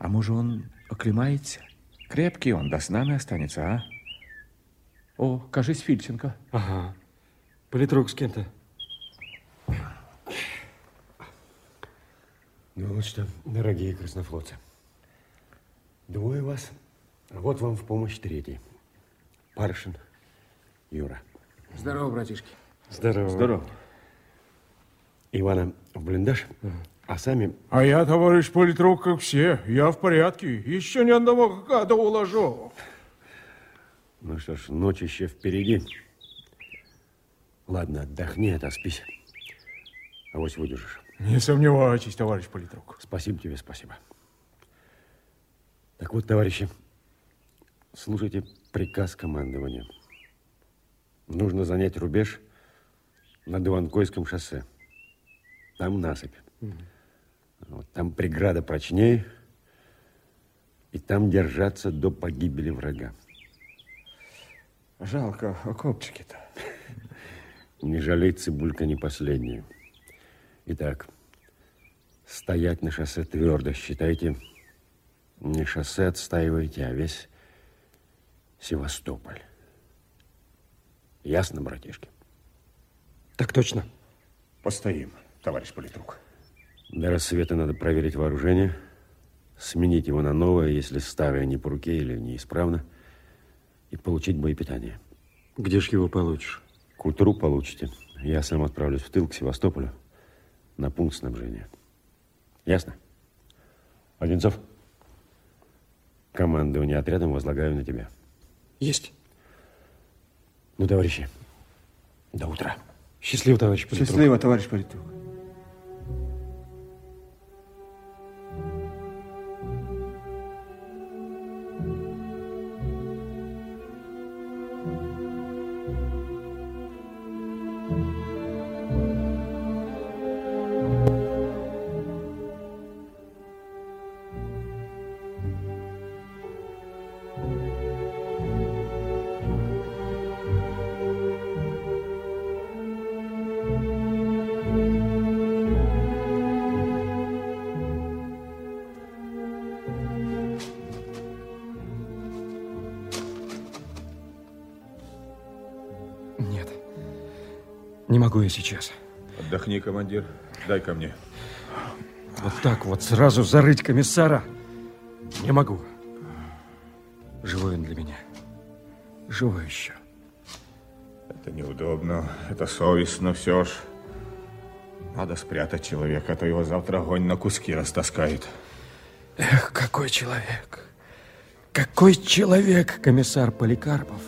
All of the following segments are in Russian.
А может, он оклемается? Крепкий он, да с нами останется, а? О, кажись, Фильченко. Ага. Политрук с кем-то. Ну вот что, дорогие краснофлотцы, двое вас, а вот вам в помощь третий. Паршин, Юра. Здорово, братишки. Здорово. Здорово. Ивана в блиндаж, а сами... А я, товарищ политрук, как все. Я в порядке. Еще ни одного гада уложу. Ну что ж, ночь еще впереди. Ладно, отдохни, отоспись. А вот выдержишь. Не сомневайтесь, товарищ политрук. Спасибо тебе, спасибо. Так вот, товарищи, слушайте приказ командования. Нужно занять рубеж на Дуванкойском шоссе. Там насыпь. Вот, там преграда прочнее, и там держаться до погибели врага. Жалко окопчики-то. Не жалей, цибулька не последняя. Итак, стоять на шоссе твердо, считайте, не шоссе отстаиваете, а весь Севастополь. Ясно, братишки? Так точно. Постоим, товарищ политрук. До рассвета надо проверить вооружение, сменить его на новое, если старое не по руке или неисправно, и получить боепитание. Где ж его получишь? К утру получите. Я сам отправлюсь в тыл к Севастополю на пункт снабжения. Ясно? Одинцов, командование отрядом возлагаю на тебя. Есть. Ну, товарищи, до утра. Счастливо, товарищ политрук. Счастливо, товарищ политрук. Не могу я сейчас. Отдохни, командир. Дай ко мне. Вот так вот сразу зарыть комиссара не могу. Живой он для меня. Живой еще. Это неудобно, это совестно все ж. Надо спрятать человека, а то его завтра огонь на куски растаскает. Эх, какой человек. Какой человек, комиссар Поликарпов.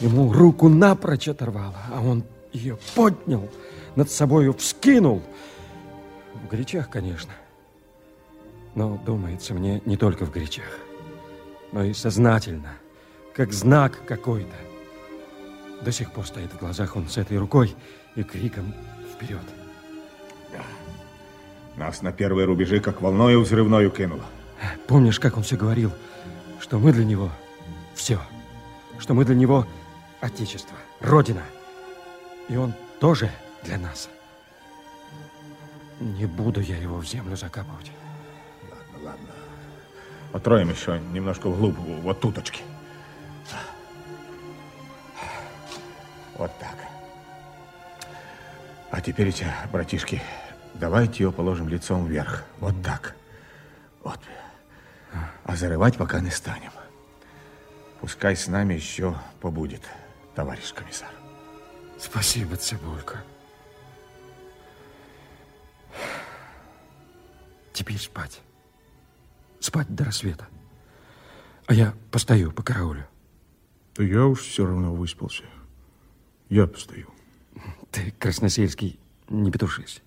Ему руку напрочь оторвало, а он ее поднял, над собою вскинул. В горячах, конечно. Но, думается мне, не только в горячах, но и сознательно, как знак какой-то. До сих пор стоит в глазах он с этой рукой и криком вперед. Нас на первые рубежи как волною взрывною кинуло. Помнишь, как он все говорил, что мы для него все, что мы для него отечество, родина, и он тоже для нас. Не буду я его в землю закапывать. Ладно, ладно. Отроем еще немножко вглубь, вот туточки. Вот так. А теперь, эти братишки, давайте его положим лицом вверх. Вот так. Вот. А зарывать пока не станем. Пускай с нами еще побудет, товарищ комиссар. Спасибо, Цибулька. Теперь спать. Спать до рассвета. А я постою по караулю. Да я уж все равно выспался. Я постою. Ты, Красносельский, не петушись.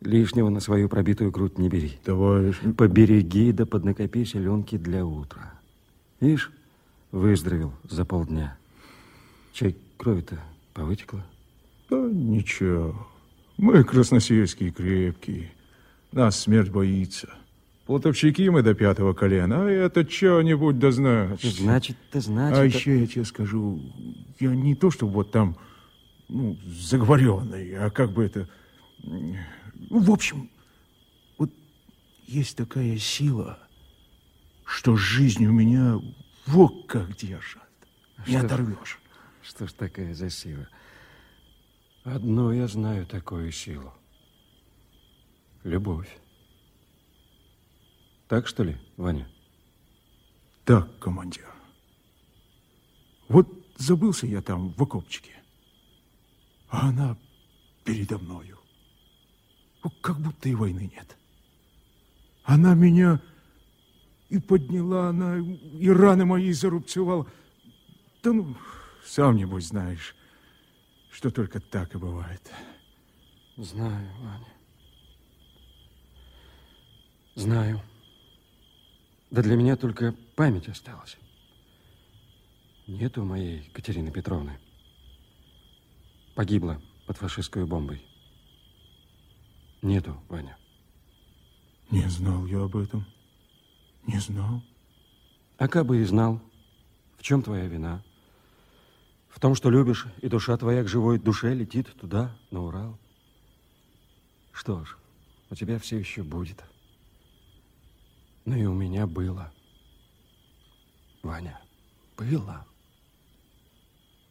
Лишнего на свою пробитую грудь не бери. Товарищ... Побереги да поднакопи селенки для утра. Видишь, выздоровел за полдня. Чай крови-то повытекла. Да ничего. Мы красносельские крепкие. Нас смерть боится. Платовщики мы до пятого колена, а это что-нибудь да значит. Значит-то значит... А еще я тебе скажу, я не то, что вот там, ну, заговоренный, а как бы это... Ну, в общем, вот есть такая сила, что жизнь у меня вот как держат. Не оторвешь. Что ж такая за сила? Одну я знаю такую силу. Любовь. Так что ли, Ваня? Так, командир. Вот забылся я там в окопчике, а она передо мною. Как будто и войны нет. Она меня и подняла, она и раны мои зарубцевала. Да ну, сам небось знаешь, что только так и бывает. Знаю, Ваня. Знаю. Да для меня только память осталась. Нету моей Катерины Петровны. Погибла под фашистской бомбой. Нету, Ваня. Не знал я об этом. Не знал. А как бы и знал, в чем твоя вина? В том, что любишь, и душа твоя к живой душе летит туда, на Урал. Что ж, у тебя все еще будет. Ну и у меня было. Ваня, было.